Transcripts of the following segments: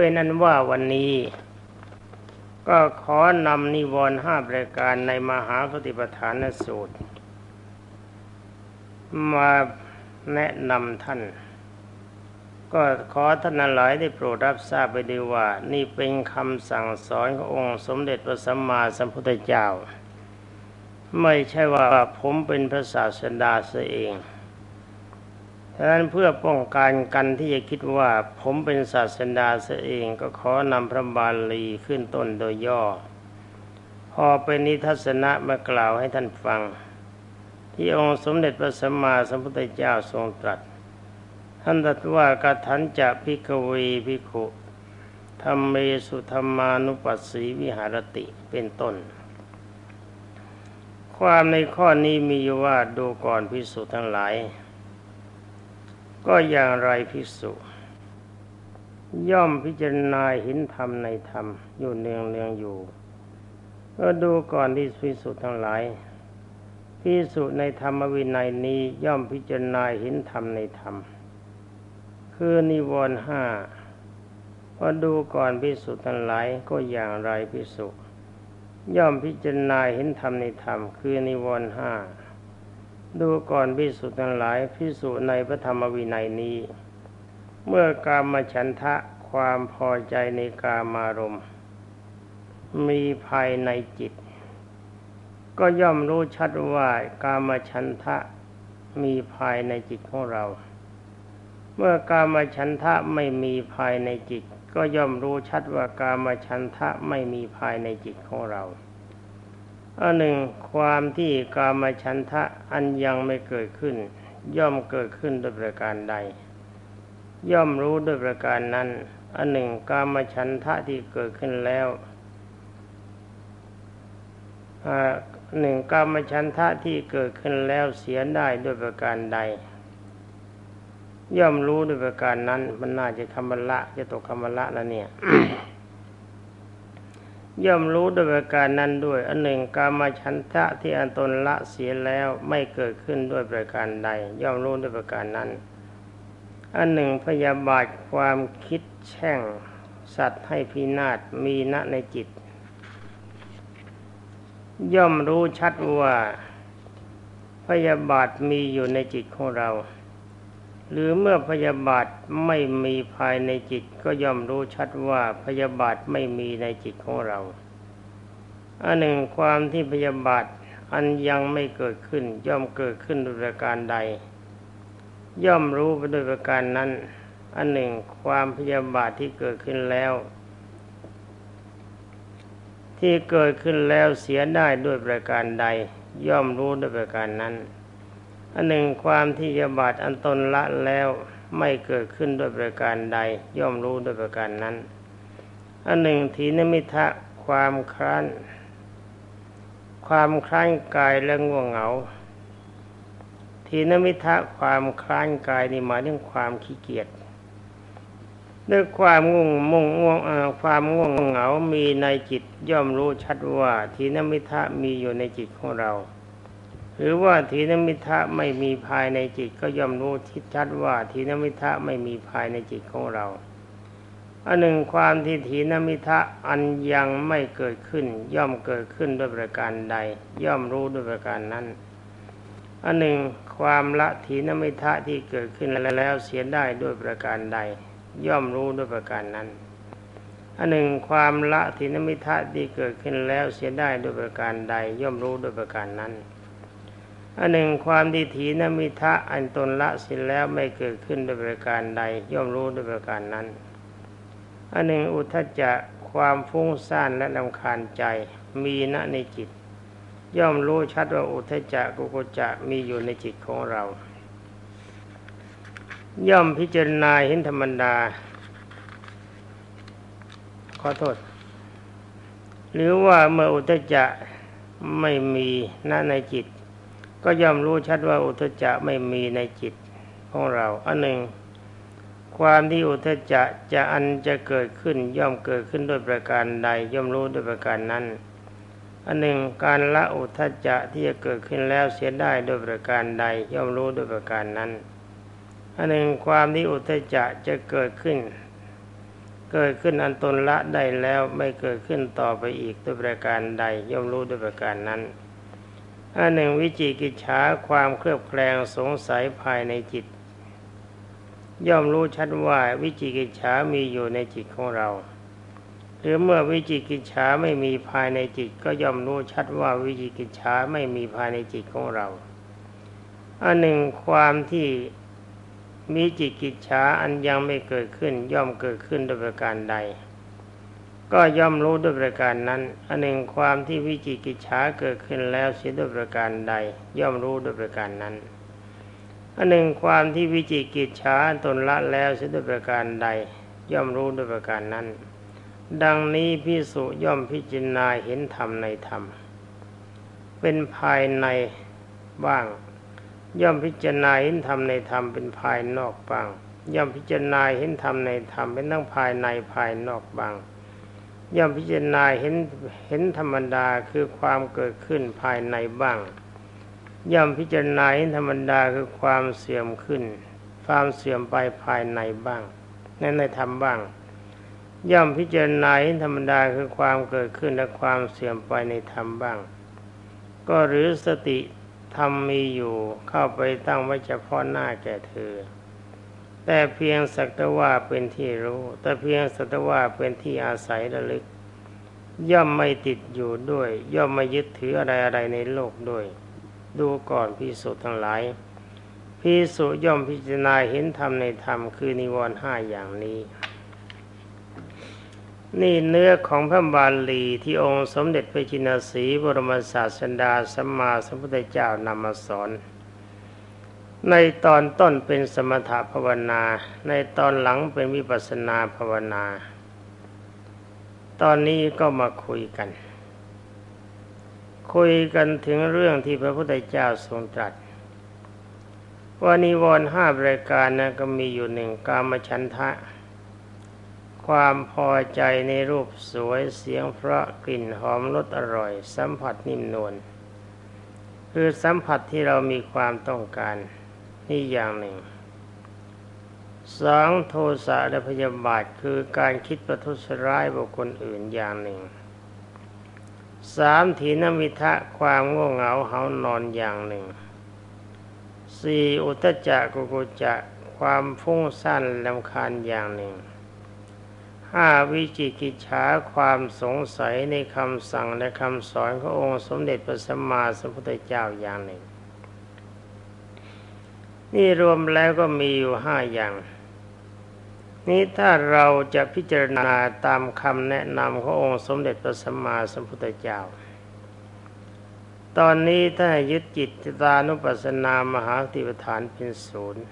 เป็นอันว่าวันนี้ ก็ขอนำนิวรณ์ห้าประการในมหาสติปัฏฐานสูตร มาแนะนำท่าน ก็ขอท่านหลายได้โปรดรับทราบไปดีว่า นี่เป็นคำสั่งสอนขององค์สมเด็จพระสัมมาสัมพุทธเจ้า ไม่ใช่ว่าผมเป็นพระศาสดาเสียเอง ฉะนั้นเพื่อป้องกันกันที่จะคิดว่าผมเป็นศาสดาเสียเองก็ขอนำพระบาลีขึ้นต้นโดยย่อ พอเป็นนิทัศนะมากล่าวให้ท่านฟัง ที่องค์สมเด็จพระสัมมาสัมพุทธเจ้าทรงตรัส ท่านตรัสว่ากทันจะพิกเวพิขุธรรมเมสุธรรมานุปัสสีวิหารติเป็นต้น ความในข้อนี้มีอยู่ว่าดูก่อนพิสุทั้งหลาย ก็อย่างไรพิสุย่อมพิจารณาเห็นธรรมในธรรม อยู่เนืองเนืองอยู่ก็ดูก่อนที่พิสุทั้งหลายพิสุในธรรมวินัยนี้ย่อมพิจารณาเห็นธรรมในธรรม คือนิวรณ์ห้าก็ดูก่อนพิสุทั้งหลายก็อย่างไรพิสุย่อมพิจารณาเห็นธรรมในธรรม คือนิวรณ์ห้า ดูก่อนพิสุทั้งหลายพิสุในพระธรรมวินัยนี้ เมื่อกามฉันทะความพอใจในกามารมณ์ มีภายในจิต ก็ย่อมรู้ชัดว่ากามฉันทะมีภายในจิตของเรา เมื่อกามฉันทะไม่มีภายในจิต ก็ย่อมรู้ชัดว่ากามฉันทะไม่มีภายในจิตของเรา อันหนึ่งความที่กามฉันทะอันยังไม่เกิดขึ้น ย่อมเกิดขึ้นด้วยประการใด ย่อมรู้ด้วยประการนั้น อันหนึ่งกามฉันทะที่เกิดขึ้นแล้วหนึ่งกามฉันทะที่เกิดขึ้นแล้วเสียได้ด้วยประการใด ย่อมรู้ด้วยประการนั้น มันน่าจะคำบรรละจะตกคำบรรละแล้วเนี่ย ย่อมรู้ด้วยประการนั้นด้วยอันหนึ่งกามาชันทะที่อันตนละเสียแล้วไม่เกิดขึ้นด้วยประการใด ย่อมรู้ด้วยประการนั้น อันหนึ่งพยาบาทความคิดแช่ง สัตว์ให้พินาศมีณในจิต ย่อมรู้ชัดว่าพยาบาทมีอยู่ในจิตของเรา หรือเมื่อพยาบาทไม่มีภายในจิตก็ย่อมรู้ชัดว่าพยาบาทไม่มีในจิตของเราอันหนึ่งความที่พยาบาทอันยังไม่เกิดขึ้น ย่อมเกิดขึ้นโดยประการใด ย่อมรู้ไปโดยประการนั้น อันหนึ่งความพยาบาทที่เกิดขึ้นแล้ว ที่เกิดขึ้นแล้วเสียได้ด้วยประการใด ย่อมรู้ด้วยประการนั้น อันหนึ่งความที่ยาบาทอันตนละแล้วไม่เกิดขึ้นด้วยประการใด ย่อมรู้ด้วยประการนั้น อันหนึ่งทีนมิทะความคร้น ความคล้านกายและง่วงเหงา ทีนมิทะความคล้านกายนี่หมายถึงความขี้เกียจด้วยความง่วงมุ่งง่วงความง่วงเหงา มีในจิตย่อมรู้ชัดว่า ทีนมิทะมีอยู่ในจิตของเรา หรือว่าทีนมิทะไม่มีภายในจิตก็ย่อมรู้ทิศชัดว่าทีนมิทะไม่มีภายในจิตของเราอันหนึ่งความที่ทีนมิทะอันยังไม่เกิดขึ้น ย่อมเกิดขึ้นด้วยประการใด ย่อมรู้ด้วยประการนั้นอันหนึ่งความละทีนมิทะที่เกิดขึ้นแล้วเสียได้ด้วยประการใด ย่อมรู้ด้วยประการนั้นอันหนึ่งความละทีนมิทะที่เกิดขึ้นแล้วเสียได้ด้วยประการใด ย่อมรู้ด้วยประการนั้น อันหนึ่งความดีถีนมิทะอันตนละสิ้นแล้วไม่เกิดขึ้นด้วยประการใด ย่อมรู้ด้วยประการนั้น อันหนึ่งอุทจจะความฟุ้งซ่านและลำคาญใจมีณในจิต ย่อมรู้ชัดว่าอุทจจะกุกุจะมีอยู่ในจิตของเรา ย่อมพิจารณาเห็นธรรมดา ขอโทษ หรือว่าเมื่ออุทจจะไม่มีณในจิต ก็ย่อมรู้ชัดว่าอุทจจะไม่มีในจิตของเราอันหนึ่ง ความที่อุทจจะจะอันจะเกิดขึ้นย่อมเกิดขึ้นด้วยประการใด ย่อมรู้ด้วยประการนั้นอันหนึ่งการละอุทจจะที่จะเกิดขึ้นแล้วเสียได้ด้วยประการใด ย่อมรู้ด้วยประการนั้นอันหนึ่งความที่อุทจจะจะเกิดขึ้น เกิดขึ้นอันตนละได้แล้วไม่เกิดขึ้นต่อไปอีกด้วยประการใด ย่อมรู้ด้วยประการนั้น อันหนึ่งวิจิกิจฉาความเครือบแคลงสงสัยภายในจิต ย่อมรู้ชัดว่าวิจิกิจฉามีอยู่ในจิตของเรา หรือเมื่อวิจิกิจฉาไม่มีภายในจิต ก็ย่อมรู้ชัดว่าวิจิกิจฉาไม่มีภายในจิตของเรา อันหนึ่งความที่มีจิตกิจฉาอันยังไม่เกิดขึ้นย่อมเกิดขึ้นโดยประการใด ก็ย่อมรู้ด้วยประการนั้น อันหนึ่งความที่วิจิกิจฉาเกิดขึ้นแล้วเสียด้วยประการใด ย่อมรู้ด้วยประการนั้น อันหนึ่งความที่วิจิกิจฉาตนละแล้วเสียด้วยประการใด ย่อมรู้ด้วยประการนั้น ดังนี้พิสุย่อมพิจารณาเห็นธรรมในธรรม เป็นภายในบ้าง ย่อมพิจารณาเห็นธรรมในธรรมเป็นภายนอกบ้าง ย่อมพิจารณาเห็นธรรมในธรรมเป็นทั้งภายในภายนอกบ้าง ย่อมพิจารณาเห็นเห็นธรรมดาคือความเกิดขึ้นภายในบ้าง ย่อมพิจารณาเห็นธรรมดาคือความเสื่อมขึ้น ความเสื่อมไปภายในบ้างในในธรรมบ้าง ย่อมพิจารณาเห็นธรรมดาคือความเกิดขึ้นและความเสื่อมไปในธรรมบ้าง ก็หรือสติธรรมมีอยู่เข้าไปตั้งไว้เฉพาะหน้าแก่เธอ แต่เพียงสักแต่ว่าเป็นที่รู้ แต่เพียงสักแต่ว่าเป็นที่อาศัยระลึก ย่อมไม่ติดอยู่ด้วย ย่อมไม่ยึดถืออะไรอะไรในโลกด้วย ดูก่อนพิสุทั้งหลายพิสุย่อมพิจารณาเห็นธรรมในธรรมคือนิวรณ์ห้าอย่างนี้ นี่เนื้อของพระบาลีที่องค์สมเด็จพระจินสีบรมศาสดาสัมมาสัมพุทธเจ้านำมาสอน ในตอนต้นเป็นสมถภาวนา ในตอนหลังเป็นวิปัสนาภาวนา ตอนนี้ก็มาคุยกัน คุยกันถึงเรื่องที่พระพุทธเจ้าทรงตรัส ว่านิวรณ์ห้ารายการนะก็มีอยู่หนึ่งกามฉันทะ ความพอใจในรูปสวยเสียงเพราะกลิ่นหอมรสอร่อย สัมผัสนิ่มนวลคือสัมผัสที่เรามีความต้องการ นี่อย่างหนึ่งสองโทสะและพยาบาทคือการคิดประทุษร้ายบุคคลอื่นอย่างหนึ่งสามถีนมิทะความง่วงเหงาเหานอนอย่างหนึ่งสี่อุตจักกุกุจะความฟุ้งซ่านลำคาญอย่างหนึ่งห้าวิจิกิจฉาความสงสัยในคำสั่งและคำสอนขององค์สมเด็จพระสัมมาสัมพุทธเจ้าอย่างหนึ่ง นี่รวมแล้วก็มีอยู่ห้าอย่าง นี้ถ้าเราจะพิจารณาตามคำแนะนำขององค์สมเด็จพระสัมมาสัมพุทธเจ้า ตอนนี้ถ้ายึดจิตตานุปัสสนามหาติปฐานเป็นศูนย์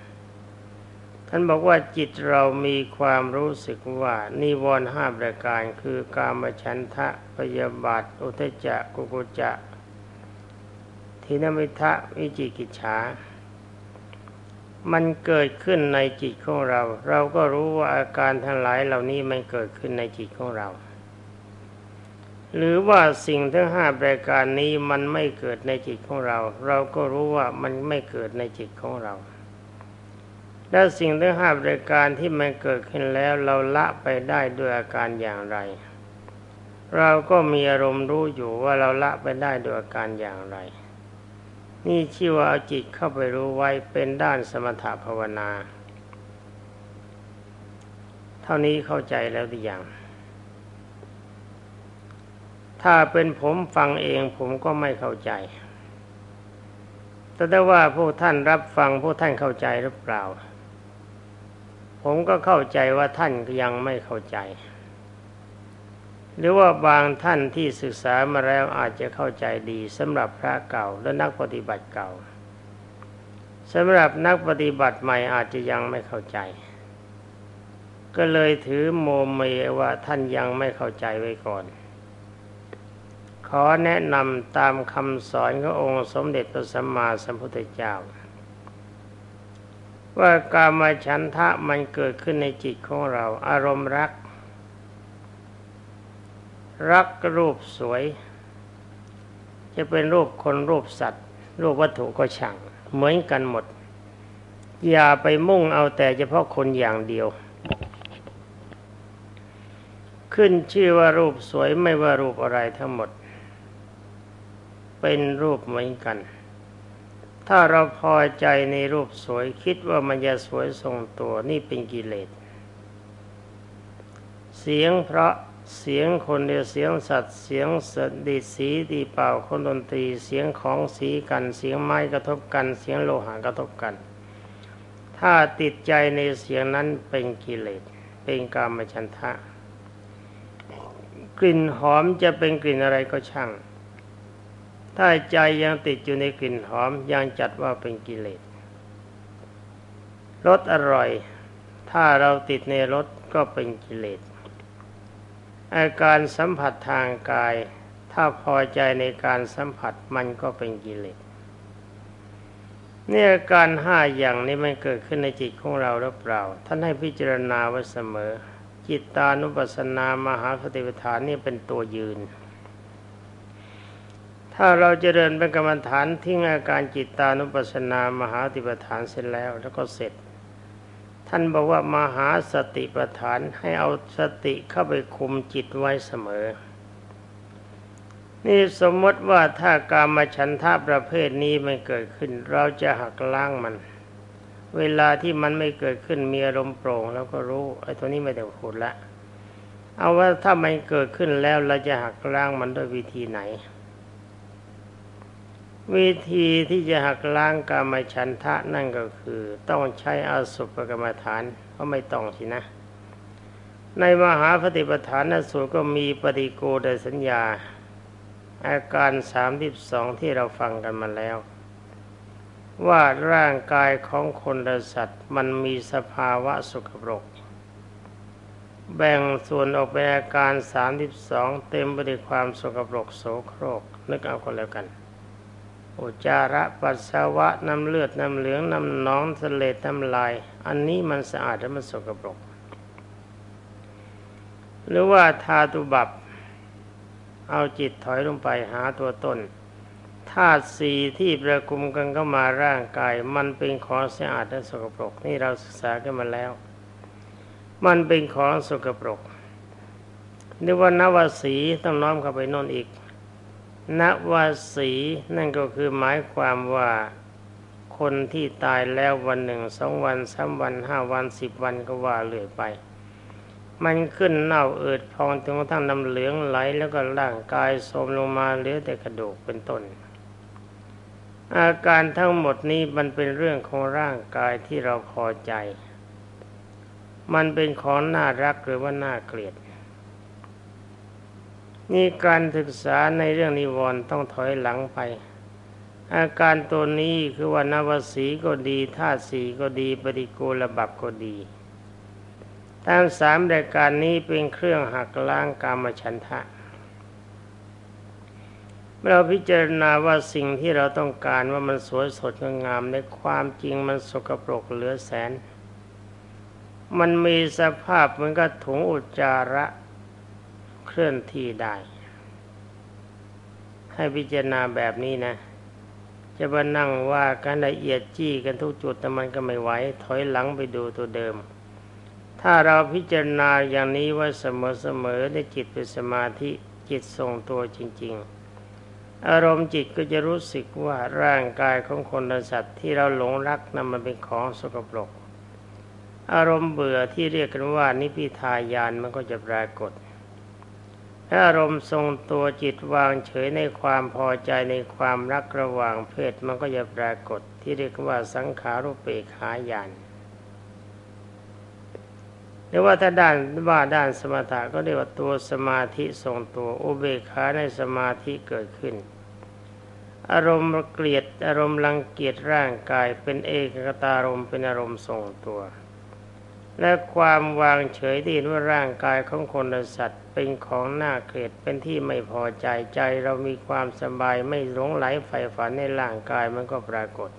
ท่านบอกว่าจิตเรามีความรู้สึกว่า นิวรณ์ห้าประการคือกามฉันทะพยาบาทอุทจักกุกุจะทินมิทะวิจิกิจฉา มันเกิดขึ้นในจิตของเรา เราก็รู้ว่าอาการทั้งหลายเหล่านี้มันเกิดขึ้นในจิตของเรา หรือว่าสิ่งทั้งห้าประการนี้มันไม่เกิดในจิตของเรา เราก็รู้ว่ามันไม่เกิดในจิตของเรา และสิ่งทั้งห้าปรายการที่มันเกิดขึ้นแล้วเราละไปได้ด้วยอาการอย่างไร เราก็มีอารมณ์รู้อยู่ว่าเราละไปได้ด้วยอาการอย่างไร นี่ชื่อว่าเอาจิตเข้าไปรู้ไว้เป็นด้านสมถภาวนา เท่านี้เข้าใจแล้วหรือยังถ้าเป็นผมฟังเองผมก็ไม่เข้าใจ แต่ได้ว่าพวกท่านรับฟังพวกท่านเข้าใจหรือเปล่า ผมก็เข้าใจว่าท่านยังไม่เข้าใจ หรือว่าบางท่านที่ศึกษามาแล้วอาจจะเข้าใจดีสำหรับพระเก่าและนักปฏิบัติเก่าสำหรับนักปฏิบัติใหม่อาจจะยังไม่เข้าใจ ก็เลยถือโมเมว่าท่านยังไม่เข้าใจไว้ก่อน ขอแนะนำตามคำสอนขององค์สมเด็จพระสัมมาสัมพุทธเจ้า ว่ากามาฉันทะมันเกิดขึ้นในจิตของเรา อารมณ์รัก รักรูปสวย จะเป็นรูปคนรูปสัตว์ รูปวัตถุก็ช่าง เหมือนกันหมด อย่าไปมุ่งเอาแต่เฉพาะคนอย่างเดียว ขึ้นชื่อว่ารูปสวยไม่ว่ารูปอะไรทั้งหมด เป็นรูปเหมือนกัน ถ้าเราพอใจในรูปสวยคิดว่ามันจะสวยทรงตัวนี่เป็นกิเลสเสียงเพราะ เสียงคนเดียวเสียงสัตว์เสียงสดีสีดีเป่าคนดนตรีเสียงของสีกันเสียงไม้กระทบกันเสียงโลหะกระทบกัน ถ้าติดใจในเสียงนั้นเป็นกิเลสเป็นกามฉันทะ กลิ่นหอมจะเป็นกลิ่นอะไรก็ช่าง ถ้าใจยังติดอยู่ในกลิ่นหอมยังจัดว่าเป็นกิเลสรสอร่อย ถ้าเราติดในรสก็เป็นกิเลส อาการสัมผัสทางกาย ถ้าพอใจในการสัมผัสมันก็เป็นกิเลสเนี่ยการห้าอย่างนี้มันเกิดขึ้นในจิตของเราหรือเปล่า ท่านให้พิจารณาไว้เสมอ จิตตานุปัสสนามหาสติปัฏฐานนี่เป็นตัวยืน ถ้าเราจเจริญเป็นกรรมฐานทิ้งอาการจิตตานุปัสสนามหาสติปัฏฐานเสร็จแล้ว แล้วก็เสร็จ ท่านบอกว่ามหาสติปัฏฐานให้เอาสติเข้าไปคุมจิตไว้เสมอ นี่สมมติว่าถ้าการมาฉันทาประเภทนี้ไม่เกิดขึ้น เราจะหักล้างมัน เวลาที่มันไม่เกิดขึ้นมีอารมณ์โปร่งแล้วก็รู้ไอ้ตัวนี้ไม่ได้พูดละ เอาว่าถ้ามันเกิดขึ้นแล้วเราจะหักล้างมันด้วยวิธีไหน วิธีที่จะหักล้างกรรมฉันทะนั่นก็คือต้องใช้อาสุปกรรมฐานเพราะไม่ต้องสินะ ในมหาปฏิปทานนสูตรก็มีปฏิโกดสัญญา อาการสามที่สองที่เราฟังกันมาแล้ว ว่าร่างกายของคนและสัตว์มันมีสภาวะสุขปรก แบ่งส่วนออกเป็นอาการสามที่สองเต็มไปด้วยความสกปรกโสโครกนึกเอาคนแล้วกัน อุจาระปัสสาวะน้ำเลือดน้ำเหลืองน้ำหนองสเลดน้ำลาย อันนี้มันสะอาดและมันสกปรก หรือว่าทาตุบับ เอาจิตถอยลงไปหาตัวตนธาตุสีที่ประคุมกันเข้ามาร่างกาย มันเป็นของสะอาดและสกปรก นี่เราศึกษากันมาแล้ว มันเป็นของสกปรกหรือว่านวสีต้องน้อมเข้าไปนอนอีก นวสีนั่นก็คือหมายความว่าคนที่ตายแล้ววันหนึ่งสองวันสามวันห้าวันสิบวันก็ว่าเลื่อยไป มันขึ้นเน่าเอิดพองจนกระทั่งน้ำเหลืองไหลแล้วก็ร่างกายโทมลงมาเหลือแต่กระดูกเป็นต้น อาการทั้งหมดนี้มันเป็นเรื่องของร่างกายที่เราพอใจ มันเป็นของน่ารักหรือว่าน่าเกลียด นี่การศึกษาในเรื่องนิวรณ์ต้องถอยหลังไป อาการตัวนี้คือว่านวสีก็ดีธาตุสีก็ดีปฏิกูลบับก็ดีทั้งสามรายการนี้เป็นเครื่องหักล้างกามฉันทะ เราพิจารณาว่าสิ่งที่เราต้องการว่ามันสวยสดงามในความจริงมันสกปรกเหลือแสน มันมีสภาพเหมือนกับถุงอุจจาระ เคลื่อนที่ได้ ให้พิจารณาแบบนี้นะ จะมานั่งว่ากันละเอียดจี้กันทุกจุดแต่มันก็ไม่ไหวถอยหลังไปดูตัวเดิม ถ้าเราพิจารณาอย่างนี้ว่าเสมอๆในจิตเป็นสมาธิจิตทรงตัวจริง ๆอารมณ์จิตก็จะรู้สึกว่าร่างกายของคนและสัตว์ที่เราหลงรักนั้นมันเป็นของสกปรก อารมณ์เบื่อที่เรียกกันว่านิพิทายานมันก็จะปรากฏ ถ้าอารมณ์ทรงตัวจิตวางเฉยในความพอใจในความรักระหว่างเพศมันก็จะปรากฏที่เรียกว่าสังขารุปเปขายานหรือว่าถ้าด้านว่าด้านสมถะก็เรียกว่าตัวสมาธิทรงตัวอุเบกขาในสมาธิเกิดขึ้น อารมณ์เกลียดอารมณ์รังเกียจร่างกายเป็นเอกตารมเป็นอารมณ์ทรงตัว และความวางเฉยที่เห็นว่าร่างกายของคนและสัตว์ เป็นของน่าเกลียดเป็นที่ไม่พอใจใจเรามีความสบายไม่หลงไหลใฝ่ฝันในร่างกายมันก็ปรากฏ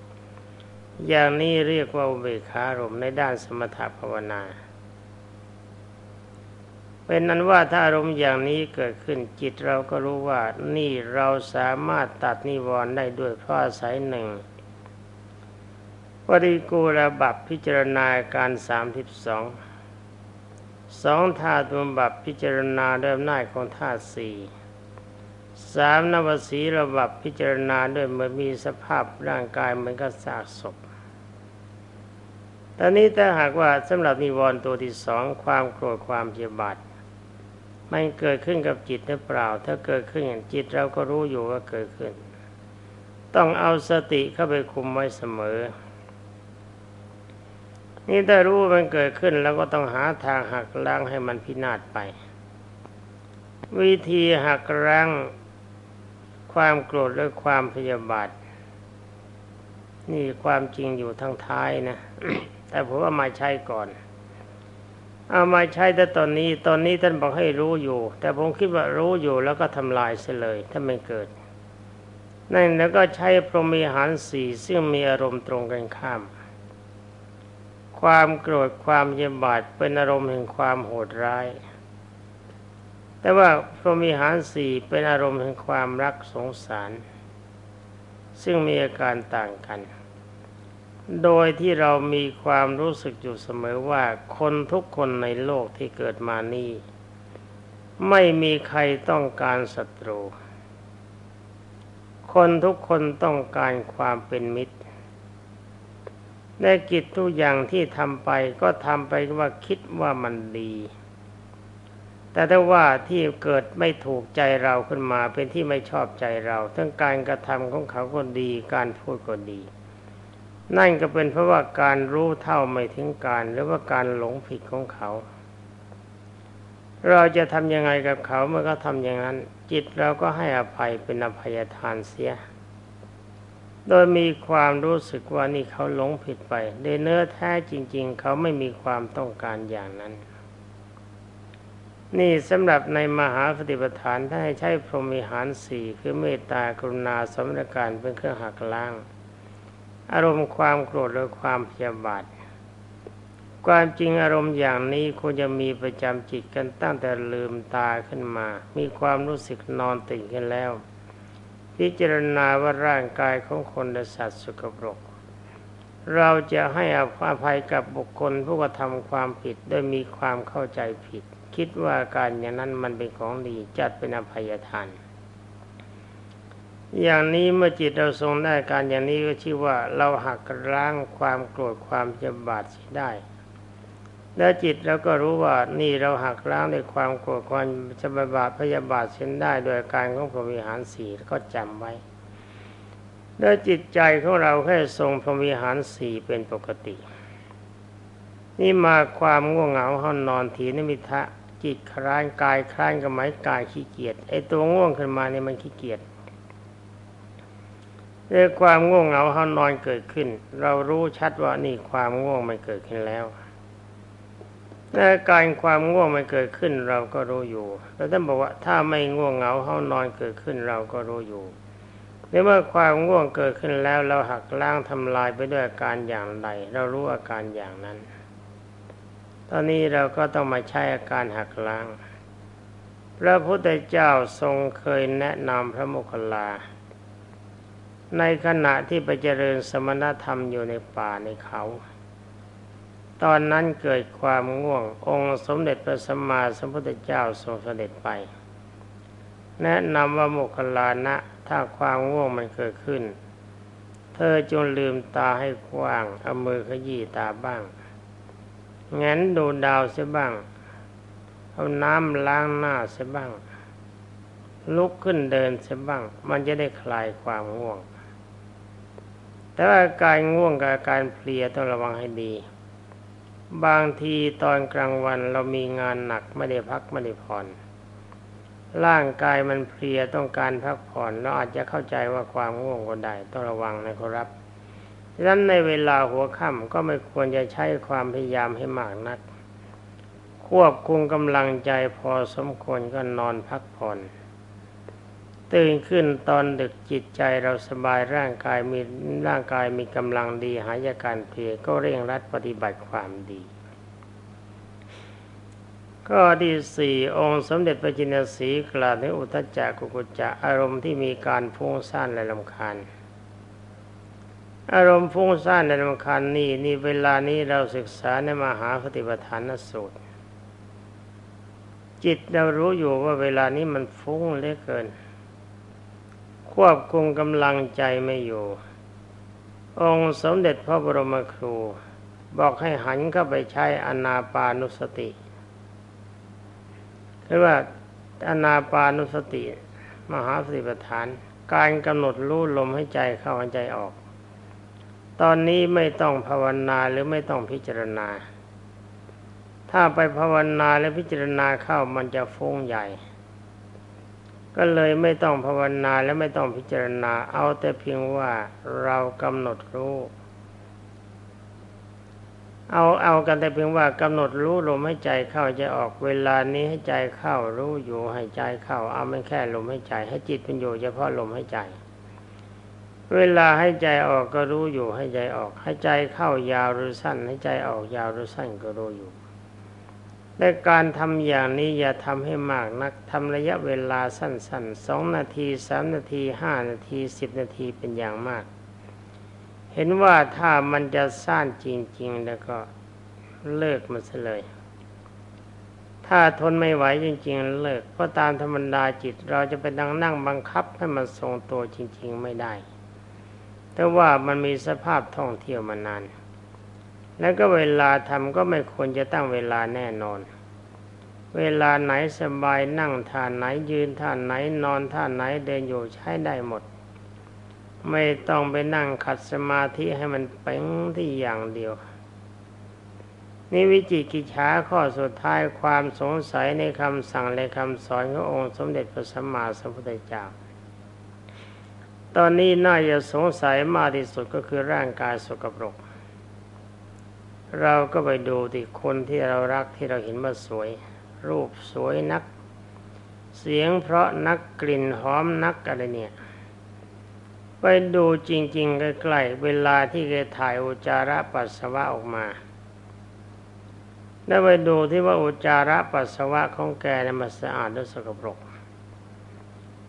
อย่างนี้เรียกว่าเบกขารมในด้านสมถภาวนาเป็นนั้นว่าถ้าอารมณ์อย่างนี้เกิดขึ้นจิตเราก็รู้ว่านี่เราสามารถตัดนิวรณ์ได้ด้วยเพราะอาศัยหนึ่งปริกูระบับพิจารณาการสามทิบสอง สองธาตุบำบับพิจารณาด้วยอำนาจของธาตุสี่สามนวสีระบับพิจารณาด้วยเมื่อมีสภาพร่างกายเหมือนกับซากศพ ตอนนี้ถ้าหากว่าสำหรับนิวรณ์ตัวที่สองความโกรธความเพียบาทมันเกิดขึ้นกับจิตหรือเปล่า ถ้าเกิดขึ้นอย่างจิตเราก็รู้อยู่ว่าเกิดขึ้น ต้องเอาสติเข้าไปคุมไว้เสมอ นี่ถ้ารู้มันเกิดขึ้นแล้วก็ต้องหาทางหักล้างให้มันพินาศไป วิธีหักล้างความโกรธและความพยาบาท นี่ความจริงอยู่ทั้งท้ายนะ แต่ผมว่ามาใช้ก่อน เอามาใช้แต่ตอนนี้ ตอนนี้ท่านบอกให้รู้อยู่ แต่ผมคิดว่ารู้อยู่แล้วก็ทำลายเสียเลย ถ้าไม่เกิด นั่นแล้วก็ใช้พรหมีหารสี่ซึ่งมีอารมณ์ตรงกันข้าม ความโกรธความเยบาทเป็นอารมณ์แห่งความโหดร้าย แต่ว่าพรหมีหารสี่เป็นอารมณ์แห่งความรักสงสาร ซึ่งมีอาการต่างกัน โดยที่เรามีความรู้สึกอยู่เสมอว่าคนทุกคนในโลกที่เกิดมานี้ไม่มีใครต้องการศัตรู คนทุกคนต้องการความเป็นมิตร ในกิจทุกอย่างที่ทำไปก็ทำไปว่าคิดว่ามันดี แต่ถ้าว่าที่เกิดไม่ถูกใจเราขึ้นมาเป็นที่ไม่ชอบใจเราทั้งการกระทำของเขาก็ดี การพูดก็ดี นั่นก็เป็นเพราะว่าการรู้เท่าไม่ถึงการ หรือว่าการหลงผิดของเขา เราจะทำยังไงกับเขาเมื่อเขาทำอย่างนั้น จิตเราก็ให้อภัยเป็นอภัยทานเสีย โดยมีความรู้สึกว่านี่เขาหลงผิดไปโดยเนื้อแท้จริง ๆ เขาไม่มีความต้องการอย่างนั้น นี่สำหรับในมหาปฏิปทานถ้าให้ใช้พรหมิหารสี่คือเมตตากรุณาสมรการเป็นเครื่องหักล้าง อารมณ์ความโกรธหรือความพยาบาทความจริงอารมณ์อย่างนี้ควรจะมีประจำจิตกันตั้งแต่ลืมตาขึ้นมา มีความรู้สึกนอนตื่นขึ้นแล้ว พิจารณาว่าร่างกายของคนและสัตว์สกปรก เราจะให้อภัยกับบุคคลผู้กระทำความผิดโดยมีความเข้าใจผิด คิดว่าการอย่างนั้นมันเป็นของดีจัดเป็นอภัยทาน อย่างนี้เมื่อจิตเราทรงได้การอย่างนี้ก็ชื่อว่าเราหักล้างความโกรธความพยาบาทเสียได้ แล้จิตเราก็รู้ว่านี่เราหักล้างในความโกรธความจะบาทพยาบาทเส้นได้ โดยการของพรหมิหารสี่ก็จำไว้แล้วจิตใจของเราแค่ทรงพรหมิหารสี่เป็นปกติ นี่มาความง่วงเหงาห้องนอนถีนมิทะจิตคลานกายคลานกับไม้กายขี้เกียจไอตัวง่วงขึ้นมาเนี่ยมันขี้เกียจเรื่องความง่วงเหงาห้องนอนเกิดขึ้น เรารู้ชัดว่านี่ความง่วงมันเกิดขึ้นแล้ว อาการความง่วงมันเกิดขึ้นเราก็รู้อยู่ แล้วท่านบอกว่าถ้าไม่ง่วงเหงาห้องนอนเกิดขึ้นเราก็รู้อยู่ในเมื่อความง่วงเกิดขึ้นแล้วเราหักล้างทำลายไปด้วยอาการอย่างไรเรารู้อาการอย่างนั้น ตอนนี้เราก็ต้องมาใช้อาการหักล้าง พระพุทธเจ้าทรงเคยแนะนำพระโมคคัลลา ในขณะที่ไปเจริญสมณธรรมอยู่ในป่าในเขา ตอนนั้นเกิดความง่วง องค์สมเด็จพระสัมมาสัมพุทธเจ้าทรงเสด็จไป แนะนำว่าโมคคลานะ ถ้าความง่วงมันเกิดขึ้น เธอจงลืมตาให้กว้าง เอามือขยี้ตาบ้าง งั้นดูดาวเสียบ้าง เอาน้ำล้างหน้าเสียบ้าง ลุกขึ้นเดินเสียบ้าง มันจะได้คลายความง่วง แต่ว่าอาการง่วงกับอาการเพลียต้องระวังให้ดี บางทีตอนกลางวันเรามีงานหนักไม่ได้พักไม่ได้ผ่อน ร่างกายมันเพลียต้องการพักผ่อนเราอาจจะเข้าใจว่าความง่วงก็ได้ต้องระวังนะครับดังนั้นในเวลาหัวค่ำก็ไม่ควรจะใช้ความพยายามให้มากนัก ควบคุมกำลังใจพอสมควรก็นอนพักผ่อน ตื่นขึ้นตอนดึกจิตใจเราสบายร่างกายมีร่างกายมีกำลังดีหายอาการเพลียก็เร่งรัดปฏิบัติความดีก็ที่สี่องค์สมเด็จพระจินสีกล่าวถึงอุทจจะกุกุจะอารมณ์ที่มีการฟุ้งซ่านและลำคาญ อารมณ์ฟุ้งซ่านและลำคาญนี่นี่เวลานี้เราศึกษาในมหาปฏิปทานสูตร จิตเรารู้อยู่ว่าเวลานี้มันฟุ้งเหลือเกิน ควบคุมกำลังใจไม่อยู่ องค์สมเด็จพระบรมครู บอกให้หันเข้าไปใช้อนาปานุสติเรียกว่าอนาปานุสติ มหาสติปัฏฐาน การกำหนดรู้ลมให้ใจเข้าหายใจออก ตอนนี้ไม่ต้องภาวนาหรือไม่ต้องพิจารณา ถ้าไปภาวนาและพิจารณาเข้ามันจะฟุ้งใหญ่ ก็เลยไม่ต้องภาวนาและไม่ต้องพิจารณาเอาแต่เพียงว่าเรากำหนดรู้ เอาเอากันแต่เพียงว่ากำหนดรู้ลมให้ใจเข้าใจออกเวลานี้ให้ใจเข้ารู้อยู่ให้ใจเข้า เอาไม่แค่ลมให้ใจ ให้จิตเป็นอยู่เฉพาะลมให้ใจ เวลาให้ใจออกก็รู้อยู่ให้ใจออก ให้ใจเข้ายาวหรือสั้น ให้ใจออกยาวหรือสั้นก็รู้อยู่ และการทำอย่างนี้อย่าทำให้มากนักทำระยะเวลาสั้นๆสองนาทีสามนาทีห้านาทีสิบนาทีเป็นอย่างมาก เห็นว่าถ้ามันจะสั้นจริง ๆ แล้วก็เลิกมันซะเลย ถ้าทนไม่ไหวจริง ๆ เลิกเพราะตามธรรมดาจิต เราจะไปนั่งนั่งบังคับให้มันทรงตัวจริง ๆ ไม่ได้ แต่ว่ามันมีสภาพท่องเที่ยวมานาน แล้วก็เวลาทำก็ไม่ควรจะตั้งเวลาแน่นอน เวลาไหนสบายนั่งท่าไหนยืนท่าไหนนอนท่าไหนเดินอยู่ใช้ได้หมด ไม่ต้องไปนั่งขัดสมาธิให้มันเป่งที่อย่างเดียวนี่วิจิกิจฉาข้อสุดท้ายความสงสัยในคำสั่งและคำสอนขององค์สมเด็จพระสัมมาสัมพุทธเจ้า ตอนนี้น่าจะสงสัยมากที่สุดก็คือร่างกายสกปรก เราก็ไปดูที่คนที่เรารักที่เราเห็นว่าสวย รูปสวยนัก เสียงเพราะนักกลิ่นหอมนักอะไรเนี่ย ไปดูจริง ๆ ใกล้ๆเวลาที่แกถ่ายอุจาระปัสสาวะออกมา แล้วไปดูที่ว่าอุจาระปัสสาวะของแกเนี่ยมันสะอาดหรือสกปรก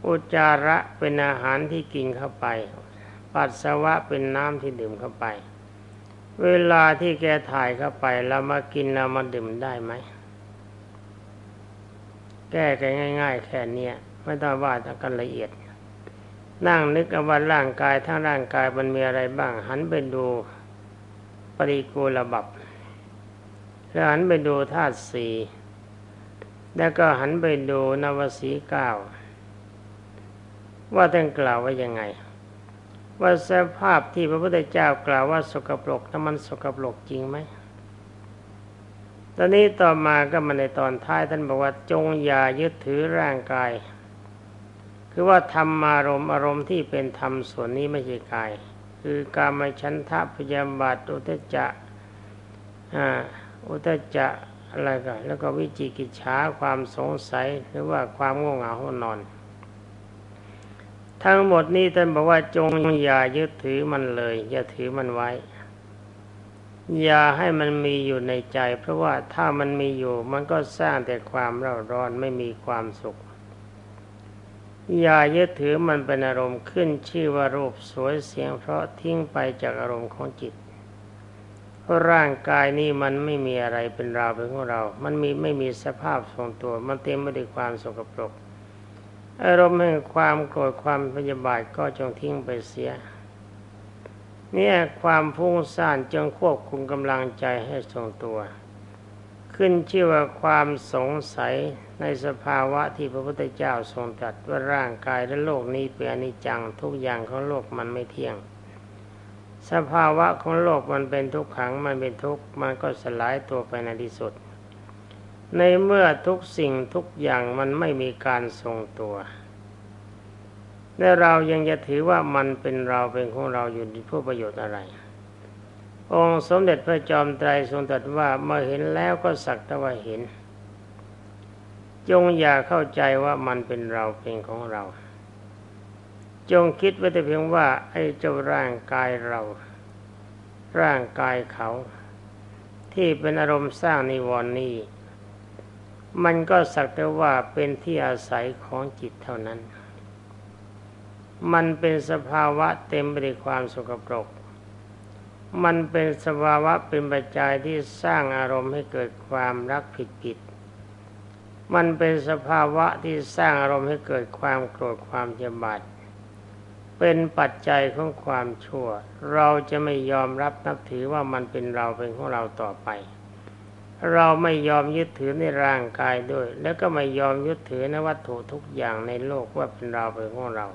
อุจจาระเป็นอาหารที่กินเข้าไป ปัสสาวะเป็นน้ำที่ดื่มเข้าไป เวลาที่แกถ่ายเข้าไปเรามากินเรามาดื่มได้ไหม แก้กันง่าย ๆ แค่นี้ไม่ต้องว่ากันละเอียด นั่งนึกว่าร่างกายทั้งร่างกายมันมีอะไรบ้าง หันไปดูปริกูลบับแล้วหันไปดูธาตุสี่แล้วก็หันไปดูนวสีเก้าว่าท่านกล่าวว่ายังไง ว่าสภาพที่พระพุทธเจ้ากล่าวว่าสกปรกนั้นมันสกปรกจริงไหมตอนนี้ต่อมาก็มาในตอนท้ายท่านบอกว่าจงอย่ายึดถือร่างกาย คือว่าธรรมอารมณ์อารมณ์ที่เป็นธรรมส่วนนี้ไม่ใช่กาย คือการมชันทะพยาบาทอุตจะอุตจะอะไรกันแล้วก็วิจิกิจฉาความสงสัยหรือว่าความง่วงเหงาหนอน ทั้งหมดนี้ท่านบอกว่าจงอย่ายึดถือมันเลย อย่าถือมันไว้ อย่าให้มันมีอยู่ในใจ เพราะว่าถ้ามันมีอยู่มันก็สร้างแต่ความเร่าร้อนไม่มีความสุข อย่ายึดถือมันเป็นอารมณ์ขึ้นชื่อว่ารูปสวยเสียง เพราะทิ้งไปจากอารมณ์ของจิตเพราะร่างกายนี้มันไม่มีอะไรเป็นราเป็นของเรา มันมีไม่มีสภาพทรงตัว มันเต็มไปด้วยความสกปรก อารมณ์แห่งความโกรธความพยาบาทก็จงทิ้งไปเสีย เนี่ยความฟุ้งซ่านจงควบคุมกำลังใจให้ทรงตัว ขึ้นชื่อว่าความสงสัยในสภาวะที่พระพุทธเจ้าทรงตรัสว่าร่างกายและโลกนี้เป็นอนิจจังทุกอย่างของโลกมันไม่เที่ยง สภาวะของโลกมันเป็นทุกขังมันเป็นทุกข์มันก็สลายตัวไปในที่สุด ในเมื่อทุกสิ่งทุกอย่างมันไม่มีการทรงตัว และเรายังจะถือว่ามันเป็นเราเป็นของเราอยู่ในผู้ประโยชน์อะไร องค์สมเด็จพระจอมไตรทรงตรัสว่าเมื่อเห็นแล้วก็สักแต่ว่าเห็น จงอย่าเข้าใจว่ามันเป็นเราเป็นของเรา จงคิดไว้แต่เพียงว่าไอ้เจ้าร่างกายเรา ร่างกายเขา ที่เป็นอารมณ์สร้างนิวรณ์นี้ มันก็สักแต่ว่าเป็นที่อาศัยของจิตเท่านั้น มันเป็นสภาวะเต็มไปด้วยความสกปรก มันเป็นสภาวะเป็นปัจจัยที่สร้างอารมณ์ให้เกิดความรักผิดผิด มันเป็นสภาวะที่สร้างอารมณ์ให้เกิดความโกรธความเจ็บาดเป็นปัจจัยของความชั่ว เราจะไม่ยอมรับนับถือว่ามันเป็นเราเป็นของเราต่อไป เราไม่ยอมยึดถือในร่างกายด้วย แล้วก็ไม่ยอมยึดถือในวัตถุทุกอย่างในโลกว่าเป็นเราเป็นของเรา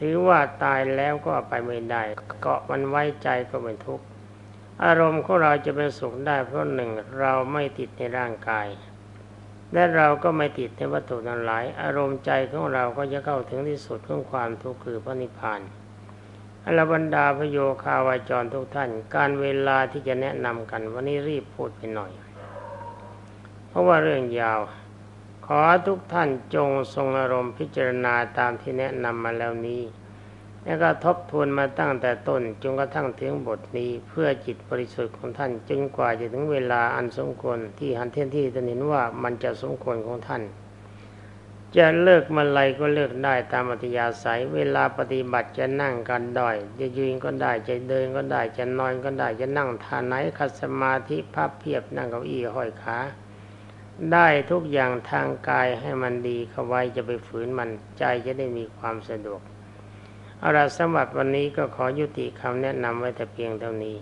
ถือว่าตายแล้วก็ไปไม่ได้ เกาะมันไว้ใจก็เป็นทุกข์อารมณ์ของเราจะเป็นสุขได้เพราะหนึ่งเราไม่ติดในร่างกาย และเราก็ไม่ติดในวัตถุนั้นหลาย อารมณ์ใจของเราก็จะเข้าถึงที่สุดของความทุกข์คือพระนิพพาน อรบรรดาพระโยคาวาจรทุกท่าน การเวลาที่จะแนะนำกัน วันนี้รีบพูดไปหน่อย เพราะว่าเรื่องยาว ขอทุกท่านจงทรงอารมณ์พิจารณาตามที่แนะนำมาแล้วนี้ แล้วก็ทบทวนมาตั้งแต่ต้นจนกระทั่งถึงบทนี้เพื่อจิตบริสุทธิ์ของท่านจนกว่าจะถึงเวลาอันสมควรที่หันเทียนที่ท่านเห็นว่ามันจะสมควรของท่าน จะเลิกเมื่อไรก็เลิกได้ตามอัธยาศัย เวลาปฏิบัติจะนั่งกันได้จะยืนก็ได้จะเดินก็ได้จะนอนก็ได้จะนั่งท่าไหนคัดสมาธิพับเพียบนั่งเก้าอี้ห้อยขาได้ทุกอย่างทางกายให้มันดีเข้าไว้จะไปฝืนมันใจจะได้มีความสะดวกเอาละสำหรับวันนี้ก็ขอยุติคำแนะนำไว้แต่เพียงเท่านี้